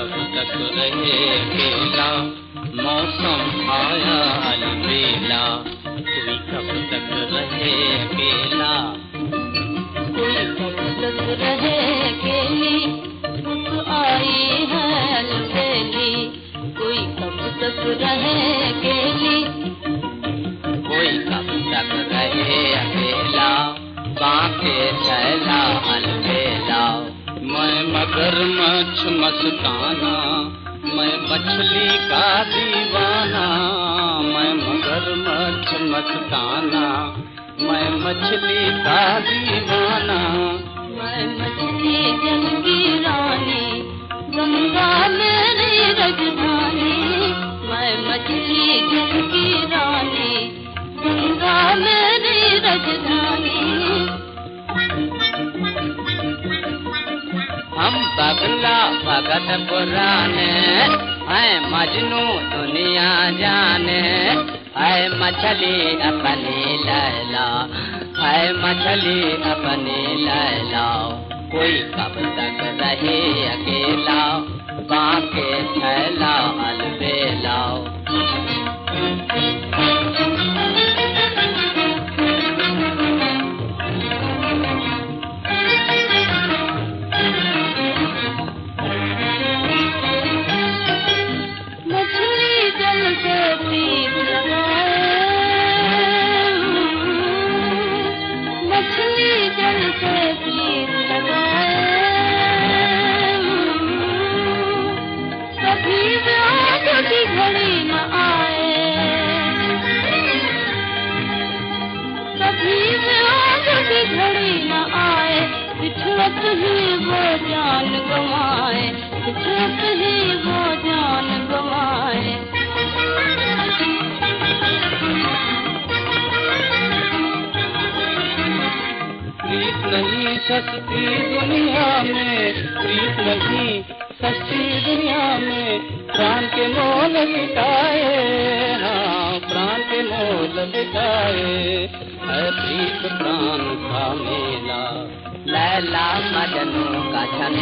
कब तक रहे अकेला मौसम आया अलबेला। कोई कब तक रहे अकेला कोई कब तक रहे अकेली आई है अलबेली कोई कब तक रहे अकेली कोई कब तक रहे अकेला बाके है मगरमच्छ मस्ताना मैं मछली का दीवाना, मैं मगरमच्छ मस्ताना मैं मछली का दीवाना। मैं मछली बगला भगत पुराने, है मजनू दुनिया जाने। है मछली अपनी लैला है मछली अपनी लैला कोई कब तक रहे अकेला, बाके छैला मछली सस्ती दुनिया में, प्रीत नहीं सस्ती दुनिया में, प्राण के मोल मिटाए हाँ प्राण के मोल मिटाए। है प्रीत प्राण का मेला, लैला मजनू का कोई